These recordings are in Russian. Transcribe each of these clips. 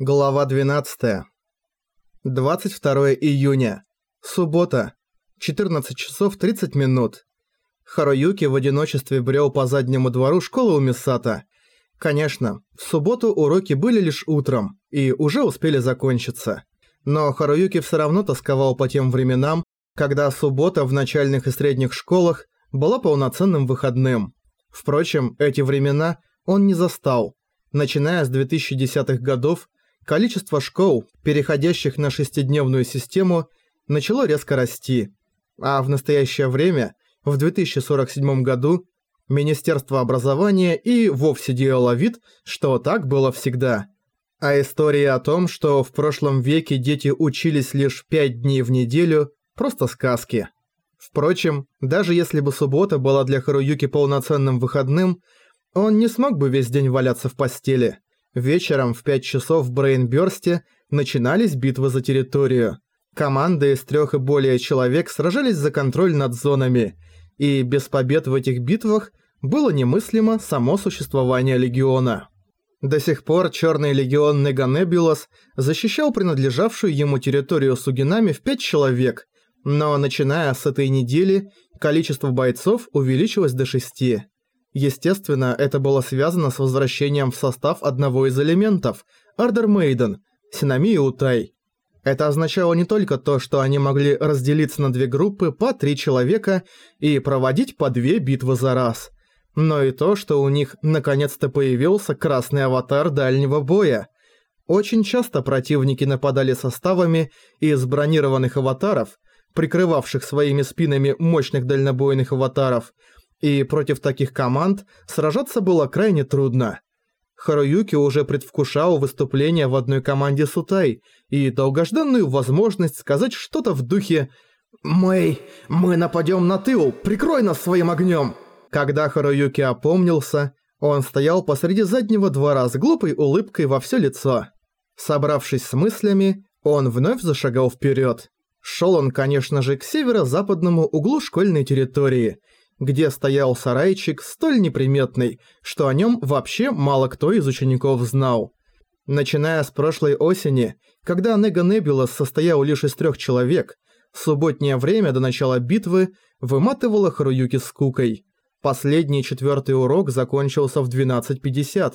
Глава 12. 22 июня. Суббота. 14 часов 30 минут. Харуюки в одиночестве брел по заднему двору школы у Мисата. Конечно, в субботу уроки были лишь утром и уже успели закончиться. Но Харуюки все равно тосковал по тем временам, когда суббота в начальных и средних школах была полноценным выходным. Впрочем, эти времена он не застал. Начиная с 2010-х годов, Количество школ, переходящих на шестидневную систему, начало резко расти. А в настоящее время, в 2047 году, Министерство образования и вовсе делало вид, что так было всегда. А история о том, что в прошлом веке дети учились лишь 5 дней в неделю, просто сказки. Впрочем, даже если бы суббота была для Харуюки полноценным выходным, он не смог бы весь день валяться в постели. Вечером в 5 часов в Брейнбёрсте начинались битвы за территорию. Команды из трех и более человек сражались за контроль над зонами, и без побед в этих битвах было немыслимо само существование Легиона. До сих пор Черный Легион Неганебулос защищал принадлежавшую ему территорию Сугинами в 5 человек, но начиная с этой недели количество бойцов увеличилось до 6. Естественно, это было связано с возвращением в состав одного из элементов – Ардер Мейден, Синами и Утай. Это означало не только то, что они могли разделиться на две группы по три человека и проводить по две битвы за раз, но и то, что у них наконец-то появился красный аватар дальнего боя. Очень часто противники нападали составами из бронированных аватаров, прикрывавших своими спинами мощных дальнобойных аватаров – и против таких команд сражаться было крайне трудно. Харуюки уже предвкушал выступление в одной команде Сутай и долгожданную возможность сказать что-то в духе «Мэй, мы нападем на тыл, прикрой нас своим огнем!» Когда Харуюки опомнился, он стоял посреди заднего двора с глупой улыбкой во все лицо. Собравшись с мыслями, он вновь зашагал вперед. Шел он, конечно же, к северо-западному углу школьной территории – где стоял сарайчик столь неприметный, что о нем вообще мало кто из учеников знал. Начиная с прошлой осени, когда Нега Небулас состоял лишь из трех человек, субботнее время до начала битвы выматывало Харуюки скукой. Последний четвертый урок закончился в 12.50,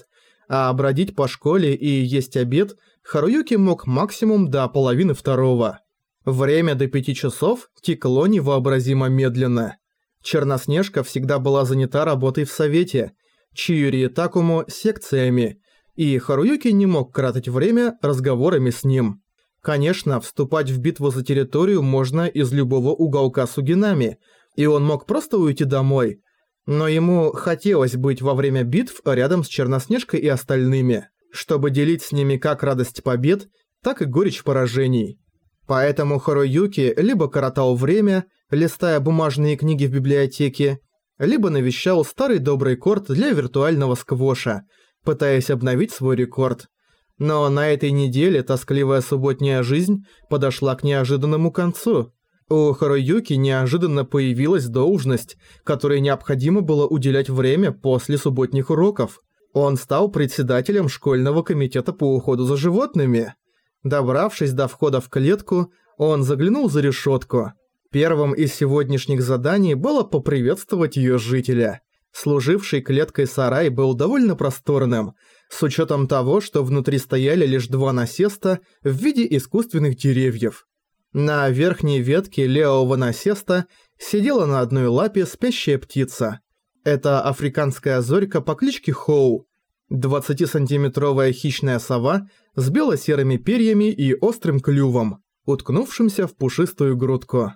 а бродить по школе и есть обед Харуюки мог максимум до половины второго. Время до пяти часов текло невообразимо медленно. Черноснежка всегда была занята работой в Совете, Чиюри и Такому – секциями, и Харуюки не мог кратать время разговорами с ним. Конечно, вступать в битву за территорию можно из любого уголка Сугинами, и он мог просто уйти домой. Но ему хотелось быть во время битв рядом с Черноснежкой и остальными, чтобы делить с ними как радость побед, так и горечь поражений. Поэтому Харуюки либо коротал время, листая бумажные книги в библиотеке, либо навещал старый добрый корт для виртуального сквоша, пытаясь обновить свой рекорд. Но на этой неделе тоскливая субботняя жизнь подошла к неожиданному концу. У Харуюки неожиданно появилась должность, которой необходимо было уделять время после субботних уроков. Он стал председателем школьного комитета по уходу за животными. Добравшись до входа в клетку, он заглянул за решетку. Первым из сегодняшних заданий было поприветствовать ее жителя. Служивший клеткой сарай был довольно просторным, с учетом того, что внутри стояли лишь два насеста в виде искусственных деревьев. На верхней ветке левого насеста сидела на одной лапе спящая птица. Это африканская зорька по кличке Хоу. 20-сантиметровая хищная сова с бело-серыми перьями и острым клювом, уткнувшимся в пушистую грудку.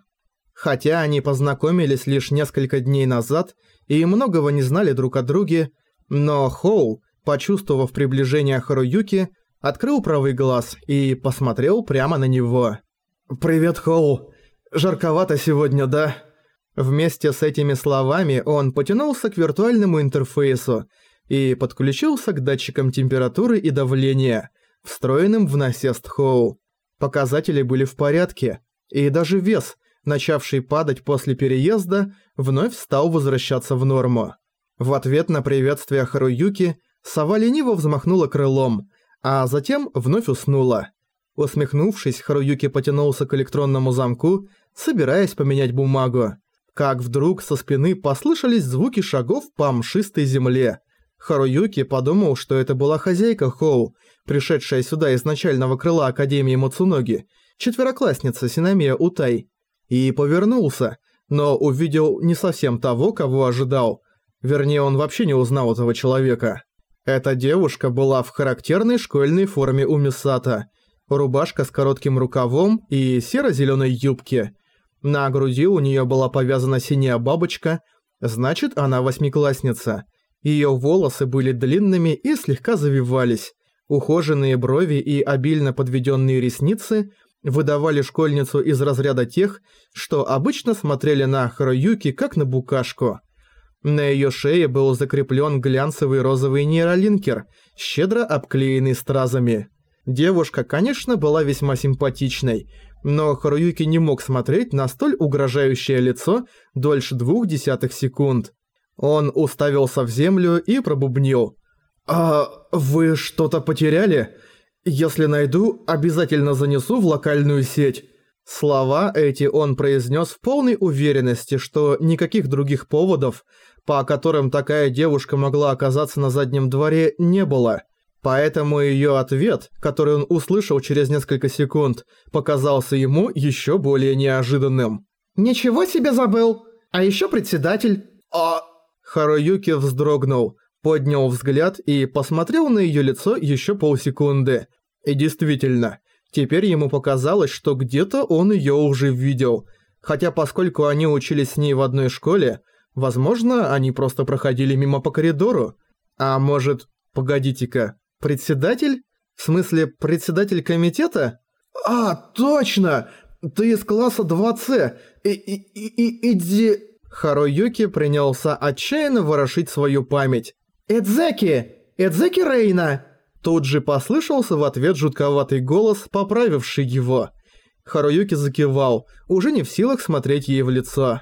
Хотя они познакомились лишь несколько дней назад и многого не знали друг о друге, но Хоу, почувствовав приближение Харуюки, открыл правый глаз и посмотрел прямо на него. «Привет, Хоу. Жарковато сегодня, да?» Вместе с этими словами он потянулся к виртуальному интерфейсу и подключился к датчикам температуры и давления, встроенным в насест Хоу. Показатели были в порядке, и даже вес, начавший падать после переезда, вновь стал возвращаться в норму. В ответ на приветствие Харуюки, сова лениво взмахнула крылом, а затем вновь уснула. Усмехнувшись, Харуюки потянулся к электронному замку, собираясь поменять бумагу. Как вдруг со спины послышались звуки шагов по мшистой земле. Харуюки подумал, что это была хозяйка Хоу, пришедшая сюда из начального крыла Академии Мацуноги, четвероклассница Синамия Утай, и повернулся, но увидел не совсем того, кого ожидал. Вернее, он вообще не узнал этого человека. Эта девушка была в характерной школьной форме у Мисата. Рубашка с коротким рукавом и серо-зелёной юбке. На груди у неё была повязана синяя бабочка, значит, она восьмиклассница. Её волосы были длинными и слегка завивались. Ухоженные брови и обильно подведённые ресницы выдавали школьницу из разряда тех, что обычно смотрели на Харуюки как на букашку. На её шее был закреплён глянцевый розовый нейролинкер, щедро обклеенный стразами. Девушка, конечно, была весьма симпатичной, но Харуюки не мог смотреть на столь угрожающее лицо дольше двух десятых секунд. Он уставился в землю и пробубнил. «А вы что-то потеряли? Если найду, обязательно занесу в локальную сеть». Слова эти он произнес в полной уверенности, что никаких других поводов, по которым такая девушка могла оказаться на заднем дворе, не было. Поэтому её ответ, который он услышал через несколько секунд, показался ему ещё более неожиданным. «Ничего себе забыл! А ещё председатель!» «А...» Харуюки вздрогнул, поднял взгляд и посмотрел на её лицо ещё полсекунды. И действительно, теперь ему показалось, что где-то он её уже видел. Хотя поскольку они учились с ней в одной школе, возможно, они просто проходили мимо по коридору. А может, погодите-ка, председатель? В смысле, председатель комитета? А, точно! Ты из класса 2С. И, и, и, иди... Харуюки принялся отчаянно ворошить свою память. «Эдзеки! Эдзеки Рейна!» Тут же послышался в ответ жутковатый голос, поправивший его. Харуюки закивал, уже не в силах смотреть ей в лицо.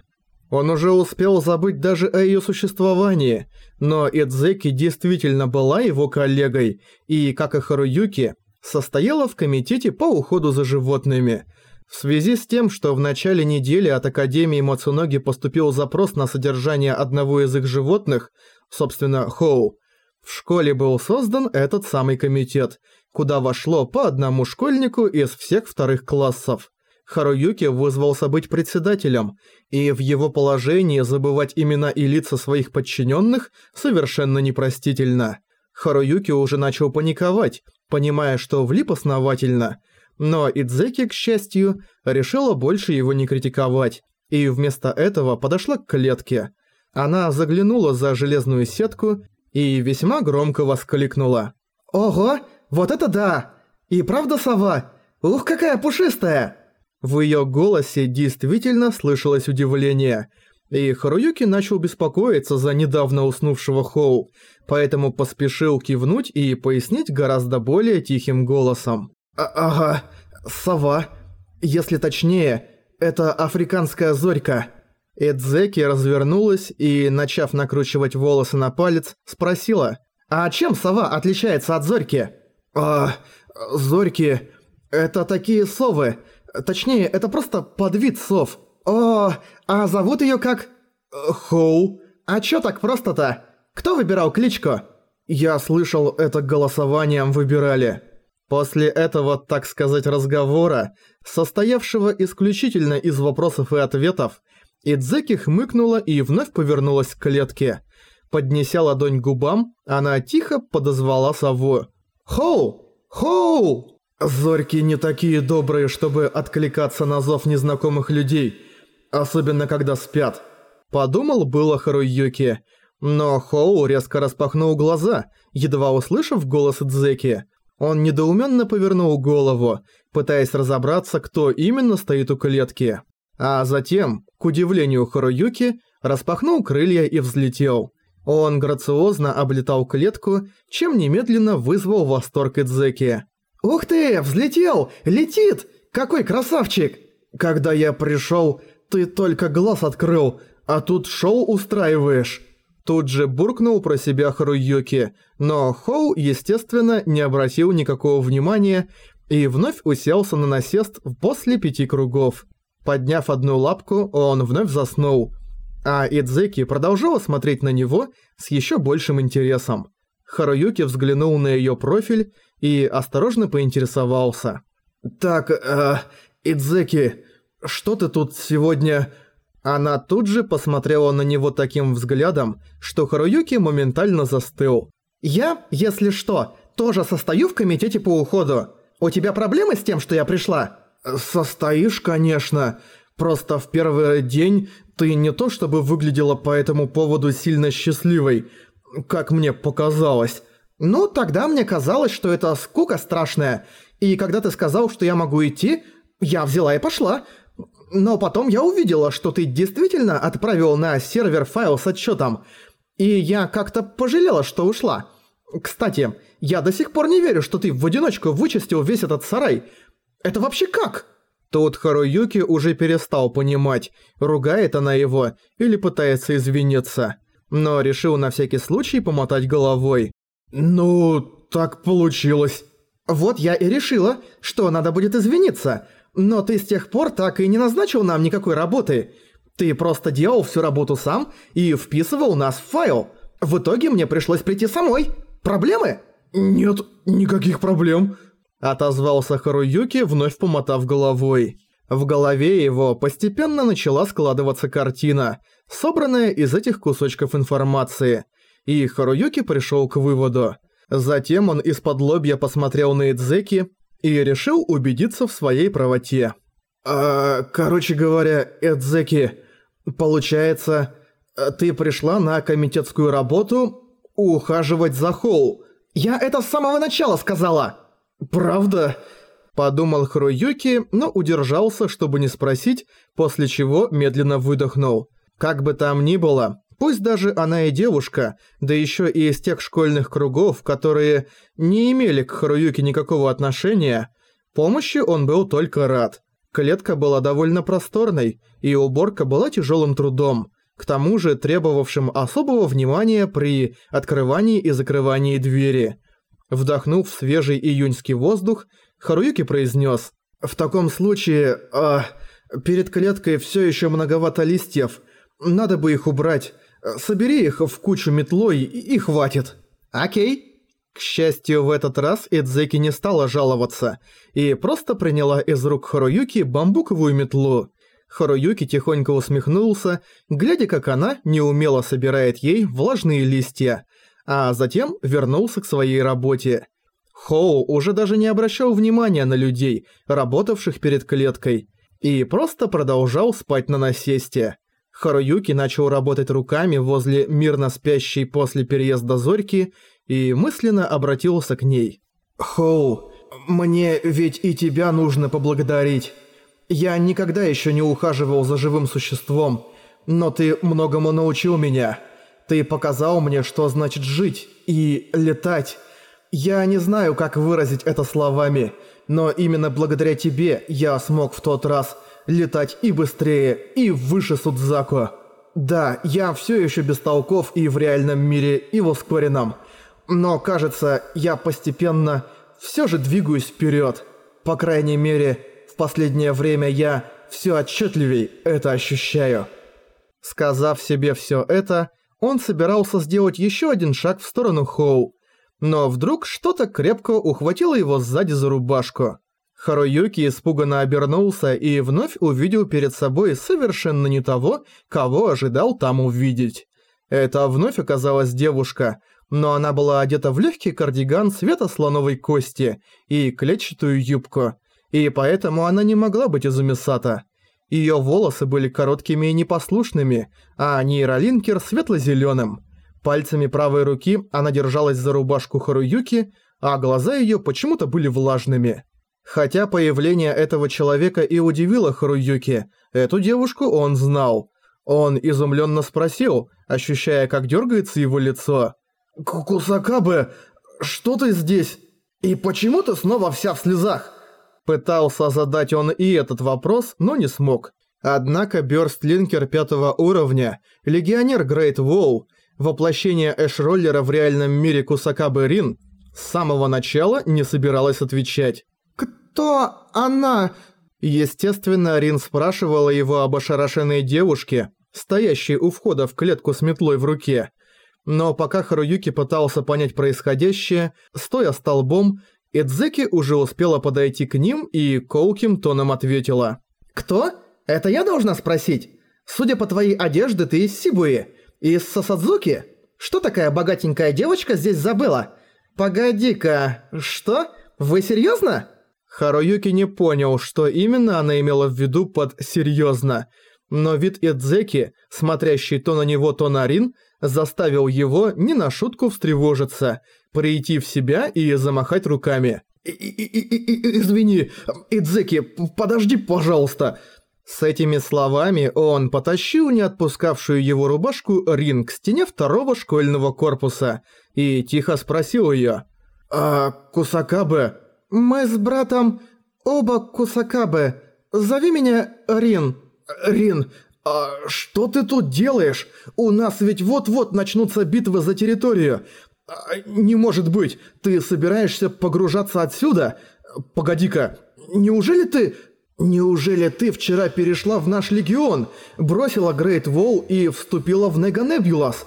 Он уже успел забыть даже о её существовании, но Идзеки действительно была его коллегой и, как и Харуюки, состояла в комитете по уходу за животными. В связи с тем, что в начале недели от Академии Мацуноги поступил запрос на содержание одного из их животных, собственно, Хоу, в школе был создан этот самый комитет, куда вошло по одному школьнику из всех вторых классов. Харуюки вызвался быть председателем, и в его положении забывать имена и лица своих подчиненных совершенно непростительно. Харуюки уже начал паниковать, понимая, что влип основательно, но Идзеки, к счастью, решила больше его не критиковать, и вместо этого подошла к клетке. Она заглянула за железную сетку и весьма громко воскликнула. «Ого, вот это да! И правда сова? Ух, какая пушистая!» В её голосе действительно слышалось удивление, и Харуюки начал беспокоиться за недавно уснувшего Хоу, поэтому поспешил кивнуть и пояснить гораздо более тихим голосом. А «Ага, сова. Если точнее, это африканская зорька». Эдзеки развернулась и, начав накручивать волосы на палец, спросила, «А чем сова отличается от зорьки?» «А, зорьки... это такие совы. Точнее, это просто подвид сов. О, а зовут её как...» «Хоу. А чё так просто-то? Кто выбирал кличку?» «Я слышал, это голосованием выбирали». После этого, так сказать, разговора, состоявшего исключительно из вопросов и ответов, Идзеки хмыкнула и вновь повернулась к клетке. Поднеся ладонь к губам, она тихо подозвала сову. «Хоу! Хоу!» «Зорьки не такие добрые, чтобы откликаться на зов незнакомых людей, особенно когда спят», – подумал было Харуюки. Но Хоу резко распахнул глаза, едва услышав голос Идзеки. Он недоуменно повернул голову, пытаясь разобраться, кто именно стоит у клетки. А затем, к удивлению Харуюки, распахнул крылья и взлетел. Он грациозно облетал клетку, чем немедленно вызвал восторг Идзеки. «Ух ты, взлетел! Летит! Какой красавчик! Когда я пришел, ты только глаз открыл, а тут шоу устраиваешь!» Тут же буркнул про себя Харуюки, но Хоу, естественно, не обратил никакого внимания и вновь уселся на насест после пяти кругов. Подняв одну лапку, он вновь заснул, а Идзеки продолжала смотреть на него с еще большим интересом. Харуюки взглянул на ее профиль и осторожно поинтересовался. «Так, э, Идзеки, что ты тут сегодня...» Она тут же посмотрела на него таким взглядом, что Харуюки моментально застыл. «Я, если что, тоже состою в комитете по уходу. У тебя проблемы с тем, что я пришла?» «Состоишь, конечно. Просто в первый день ты не то чтобы выглядела по этому поводу сильно счастливой, как мне показалось. Ну, тогда мне казалось, что это скука страшная. И когда ты сказал, что я могу идти, я взяла и пошла. Но потом я увидела, что ты действительно отправил на сервер файл с отчетом, и я как-то пожалела, что ушла. Кстати, я до сих пор не верю, что ты в одиночку вычистил весь этот сарай. Это вообще как?» Тут Харуюки уже перестал понимать, ругает она его или пытается извиниться, но решил на всякий случай помотать головой. «Ну, так получилось». «Вот я и решила, что надо будет извиниться, но ты с тех пор так и не назначил нам никакой работы. Ты просто делал всю работу сам и вписывал нас в файл. В итоге мне пришлось прийти самой. Проблемы? Нет, никаких проблем. Отозвался Харуюки, вновь помотав головой. В голове его постепенно начала складываться картина, собранная из этих кусочков информации. И Харуюки пришел к выводу. Затем он из-под лобья посмотрел на Идзеки и решил убедиться в своей правоте. «А, короче говоря, Эдзеки, получается, ты пришла на комитетскую работу ухаживать за Хоу. Я это с самого начала сказала!» «Правда?» Подумал Хруюки, но удержался, чтобы не спросить, после чего медленно выдохнул. Как бы там ни было, Пусть даже она и девушка, да еще и из тех школьных кругов, которые не имели к Харуюке никакого отношения, помощи он был только рад. Клетка была довольно просторной, и уборка была тяжелым трудом, к тому же требовавшим особого внимания при открывании и закрывании двери. Вдохнув свежий июньский воздух, Харуюки произнес «В таком случае, а, перед клеткой все еще многовато листьев, надо бы их убрать». Собери их в кучу метлой и хватит. Окей. К счастью, в этот раз Идзеки не стала жаловаться и просто приняла из рук Харуюки бамбуковую метлу. Харуюки тихонько усмехнулся, глядя, как она неумело собирает ей влажные листья, а затем вернулся к своей работе. Хоу уже даже не обращал внимания на людей, работавших перед клеткой, и просто продолжал спать на насесте. Харуюки начал работать руками возле мирно спящей после переезда Зорьки и мысленно обратился к ней. «Хоу, мне ведь и тебя нужно поблагодарить. Я никогда еще не ухаживал за живым существом, но ты многому научил меня. Ты показал мне, что значит жить и летать. Я не знаю, как выразить это словами, но именно благодаря тебе я смог в тот раз летать и быстрее, и выше Судзаку. Да, я все еще бестолков и в реальном мире, и в ускоренном. Но кажется, я постепенно все же двигаюсь вперед. По крайней мере, в последнее время я все отчетливей это ощущаю. Сказав себе все это, он собирался сделать еще один шаг в сторону Хоу. Но вдруг что-то крепко ухватило его сзади за рубашку. Харуюки испуганно обернулся и вновь увидел перед собой совершенно не того, кого ожидал там увидеть. Это вновь оказалась девушка, но она была одета в легкий кардиган цвета слоновой кости и клетчатую юбку, и поэтому она не могла быть из Умисата. Её волосы были короткими и непослушными, а нейролинкер светло-зелёным. Пальцами правой руки она держалась за рубашку Харуюки, а глаза её почему-то были влажными. Хотя появление этого человека и удивило Харуюки, эту девушку он знал. Он изумленно спросил, ощущая, как дергается его лицо. «Кусакабе, что ты здесь? И почему ты снова вся в слезах?» Пытался задать он и этот вопрос, но не смог. Однако Бёрстлинкер пятого уровня, легионер Грейт Воу, воплощение Эш-роллера в реальном мире Кусакабы Рин, с самого начала не собиралась отвечать. «Кто она?» Естественно, Рин спрашивала его об ошарашенной девушке, стоящей у входа в клетку с метлой в руке. Но пока Харуюки пытался понять происходящее, стоя столбом, Эдзеки уже успела подойти к ним и колким тоном ответила. «Кто? Это я должна спросить? Судя по твоей одежде, ты из Сибуи. Из Сасадзуки? Что такая богатенькая девочка здесь забыла? Погоди-ка, что? Вы серьёзно?» Харуюки не понял, что именно она имела в виду под «серьёзно», но вид Эдзеки, смотрящий то на него, то на Рин, заставил его не на шутку встревожиться, прийти в себя и замахать руками. «Извини, Эдзеки, подожди, пожалуйста!» С этими словами он потащил не отпускавшую его рубашку Рин к стене второго школьного корпуса и тихо спросил её. «А Кусакабе?» «Мы с братом оба Кусакабе. Зови меня Рин». «Рин, а что ты тут делаешь? У нас ведь вот-вот начнутся битвы за территорию. А, не может быть, ты собираешься погружаться отсюда? Погоди-ка, неужели ты...» «Неужели ты вчера перешла в наш легион, бросила Грейт Волл и вступила в Неганебулас?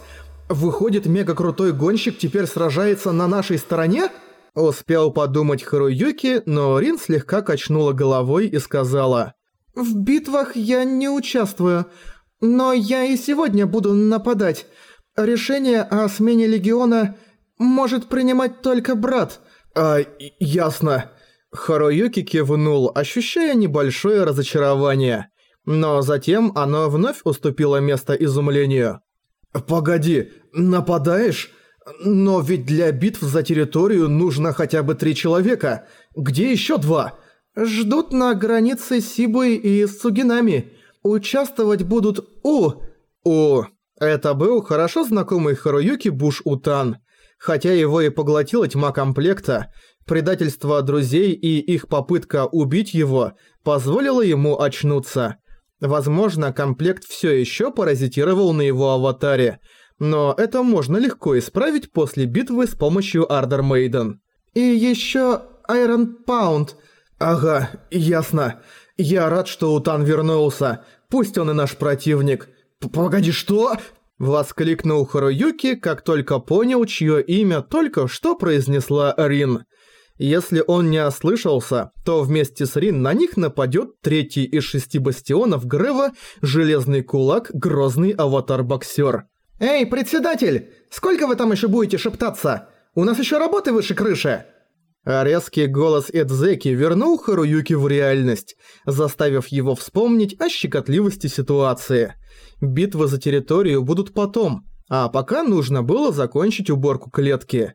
Выходит, мега-крутой гонщик теперь сражается на нашей стороне?» Успел подумать Харуюки, но Рин слегка качнула головой и сказала «В битвах я не участвую, но я и сегодня буду нападать. Решение о смене легиона может принимать только брат». «А, ясно». Харуюки кивнул, ощущая небольшое разочарование. Но затем оно вновь уступило место изумлению. «Погоди, нападаешь? Но ведь для битв за территорию нужно хотя бы три человека. Где еще два?» «Ждут на границе Сибуи и Сугинами. Участвовать будут У...» «У...» Это был хорошо знакомый Харуюки Буш Утан. Хотя его и поглотила тьма комплекта, предательство друзей и их попытка убить его позволило ему очнуться. Возможно, комплект все еще паразитировал на его аватаре, но это можно легко исправить после битвы с помощью Ардор Мейден. «И еще Айрон Паунд», «Ага, ясно. Я рад, что Утан вернулся. Пусть он и наш противник. П Погоди, что?» Воскликнул Харуюки, как только понял, чье имя только что произнесла Рин. Если он не ослышался, то вместе с Рин на них нападет третий из шести бастионов Грева Железный Кулак Грозный Аватар-боксер. «Эй, председатель! Сколько вы там еще будете шептаться? У нас еще работы выше крыши!» А резкий голос Эдзеки вернул Харуюки в реальность, заставив его вспомнить о щекотливости ситуации. Битвы за территорию будут потом, а пока нужно было закончить уборку клетки.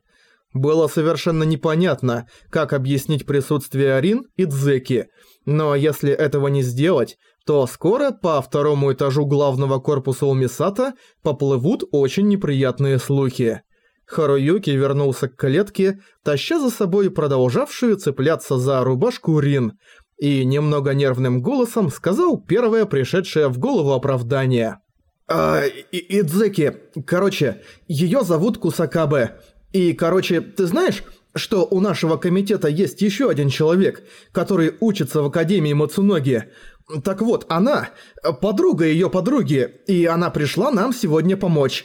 Было совершенно непонятно, как объяснить присутствие Арин и Дзеки, но если этого не сделать, то скоро по второму этажу главного корпуса у Мисата поплывут очень неприятные слухи. Харуюки вернулся к клетке, таща за собой продолжавшую цепляться за рубашку Рин, и немного нервным голосом сказал первое пришедшее в голову оправдание. «А, Идзеки, короче, её зовут Кусакабе. И, короче, ты знаешь, что у нашего комитета есть ещё один человек, который учится в Академии Мацуноги? Так вот, она, подруга её подруги, и она пришла нам сегодня помочь».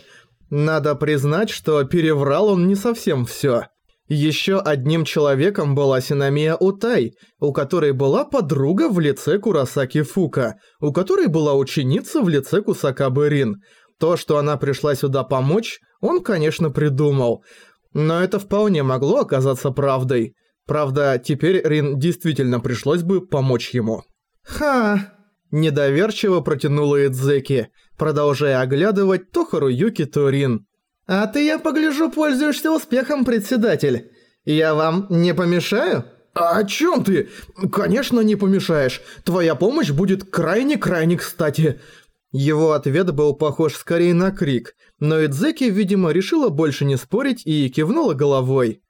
Надо признать, что переврал он не совсем всё. Ещё одним человеком была Синамия Утай, у которой была подруга в лице Курасаки Фука, у которой была ученица в лице Кусакабы Рин. То, что она пришла сюда помочь, он, конечно, придумал. Но это вполне могло оказаться правдой. Правда, теперь Рин действительно пришлось бы помочь ему. «Ха!» Недоверчиво протянула Идзеки, продолжая оглядывать то Харуюки, то Рин. «А ты, я погляжу, пользуешься успехом, председатель. Я вам не помешаю?» «А «О чем ты? Конечно, не помешаешь. Твоя помощь будет крайне-крайне кстати». Его ответ был похож скорее на крик, но Идзеки, видимо, решила больше не спорить и кивнула головой.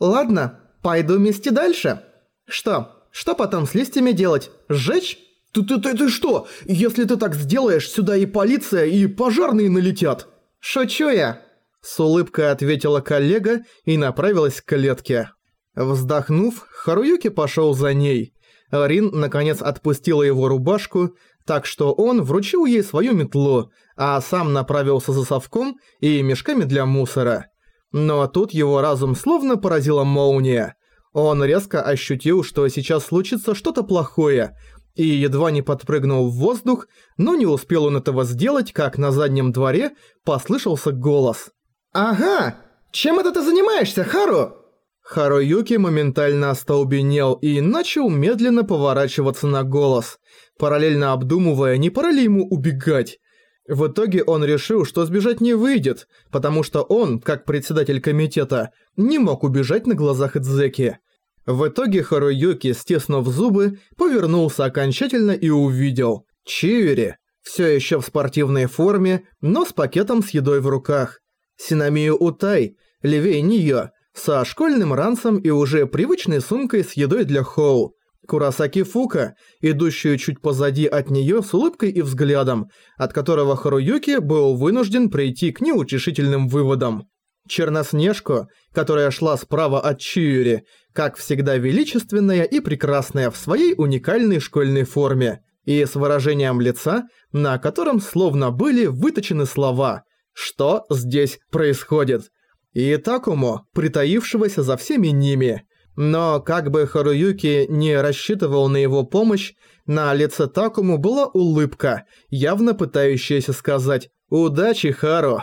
«Ладно, пойду мести дальше. Что, что потом с листьями делать? Сжечь?» «Ты, ты, ты, ты что? Если ты так сделаешь, сюда и полиция, и пожарные налетят!» «Шучу я. С улыбкой ответила коллега и направилась к клетке. Вздохнув, Харуюки пошел за ней. Рин наконец отпустила его рубашку, так что он вручил ей свою метлу, а сам направился за совком и мешками для мусора. Но тут его разум словно поразила молния. Он резко ощутил, что сейчас случится что-то плохое, и едва не подпрыгнул в воздух, но не успел он этого сделать, как на заднем дворе послышался голос. «Ага! Чем это ты занимаешься, Хару?» Харуюки моментально остолбенел и начал медленно поворачиваться на голос, параллельно обдумывая, не пора ли ему убегать. В итоге он решил, что сбежать не выйдет, потому что он, как председатель комитета, не мог убежать на глазах Идзеки. В итоге Харуюки, стиснув зубы, повернулся окончательно и увидел Чиури, все еще в спортивной форме, но с пакетом с едой в руках. Синамию Утай, левее нее, со школьным ранцем и уже привычной сумкой с едой для Хоу. Курасаки Фука, идущую чуть позади от нее с улыбкой и взглядом, от которого Харуюки был вынужден прийти к неутешительным выводам. Черноснежку, которая шла справа от Чиури, как всегда величественная и прекрасная в своей уникальной школьной форме, и с выражением лица, на котором словно были выточены слова «Что здесь происходит?» и Такому, притаившегося за всеми ними. Но как бы Харуюки не рассчитывал на его помощь, на лице Такому была улыбка, явно пытающаяся сказать «Удачи, Хару!».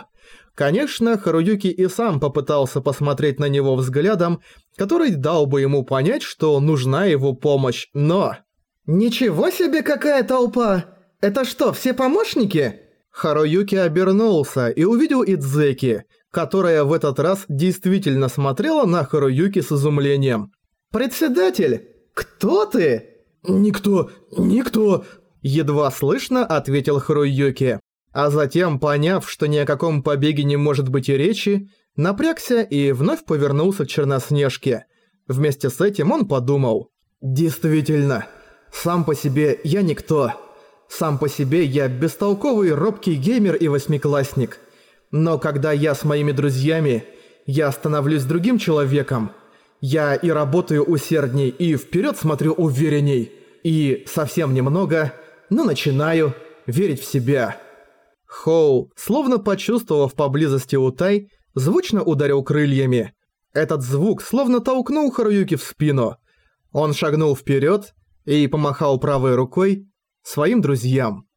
Конечно, Харуюки и сам попытался посмотреть на него взглядом, который дал бы ему понять, что нужна его помощь, но... «Ничего себе какая толпа! Это что, все помощники?» Харуюки обернулся и увидел Идзеки, которая в этот раз действительно смотрела на Харуюки с изумлением. «Председатель, кто ты?» «Никто, никто...» Едва слышно ответил Харуюки. А затем, поняв, что ни о каком побеге не может быть и речи, напрягся и вновь повернулся к Черноснежке. Вместе с этим он подумал. «Действительно, сам по себе я никто. Сам по себе я бестолковый робкий геймер и восьмиклассник. Но когда я с моими друзьями, я становлюсь другим человеком. Я и работаю усердней, и вперед смотрю уверенней. И совсем немного, но начинаю верить в себя. Хоу, словно почувствовав поблизости Утай, звучно ударил крыльями. Этот звук словно толкнул Харуюки в спину. Он шагнул вперед и помахал правой рукой своим друзьям.